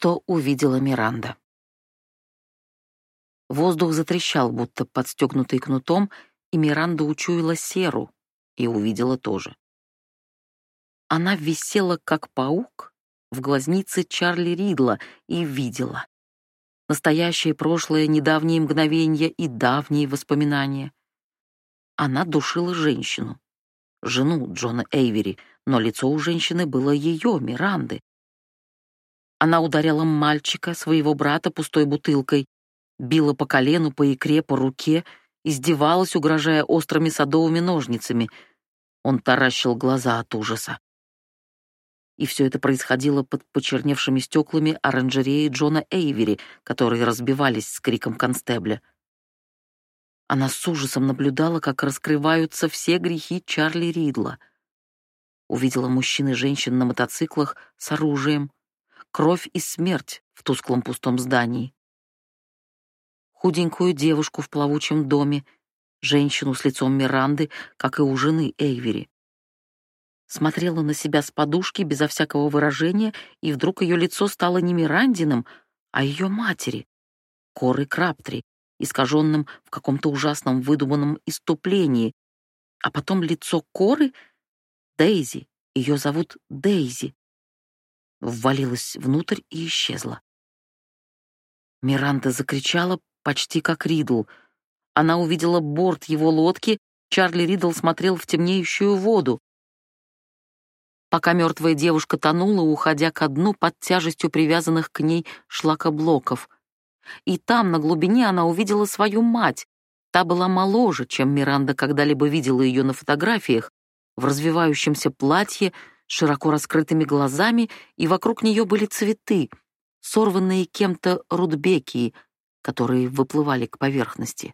что увидела Миранда. Воздух затрещал, будто подстегнутый кнутом, и Миранда учуяла серу и увидела тоже. Она висела, как паук, в глазнице Чарли Ридла и видела. Настоящее, прошлое, недавние мгновения и давние воспоминания. Она душила женщину, жену Джона Эйвери, но лицо у женщины было ее, Миранды. Она ударяла мальчика, своего брата, пустой бутылкой, била по колену, по икре, по руке, издевалась, угрожая острыми садовыми ножницами. Он таращил глаза от ужаса. И все это происходило под почерневшими стеклами оранжереи Джона Эйвери, которые разбивались с криком констебля. Она с ужасом наблюдала, как раскрываются все грехи Чарли Ридла. Увидела мужчин и женщин на мотоциклах с оружием, кровь и смерть в тусклом пустом здании. Худенькую девушку в плавучем доме, женщину с лицом Миранды, как и у жены Эйвери смотрела на себя с подушки безо всякого выражения, и вдруг ее лицо стало не Мирандиным, а ее матери, Коры Краптри, искаженным в каком-то ужасном выдуманном иступлении. А потом лицо Коры — Дейзи, ее зовут Дейзи. Ввалилась внутрь и исчезла. Миранда закричала почти как Ридл. Она увидела борт его лодки, Чарли Ридл смотрел в темнеющую воду пока мертвая девушка тонула, уходя ко дну под тяжестью привязанных к ней шлакоблоков. И там, на глубине, она увидела свою мать. Та была моложе, чем Миранда когда-либо видела ее на фотографиях, в развивающемся платье, широко раскрытыми глазами, и вокруг нее были цветы, сорванные кем-то рудбекии, которые выплывали к поверхности.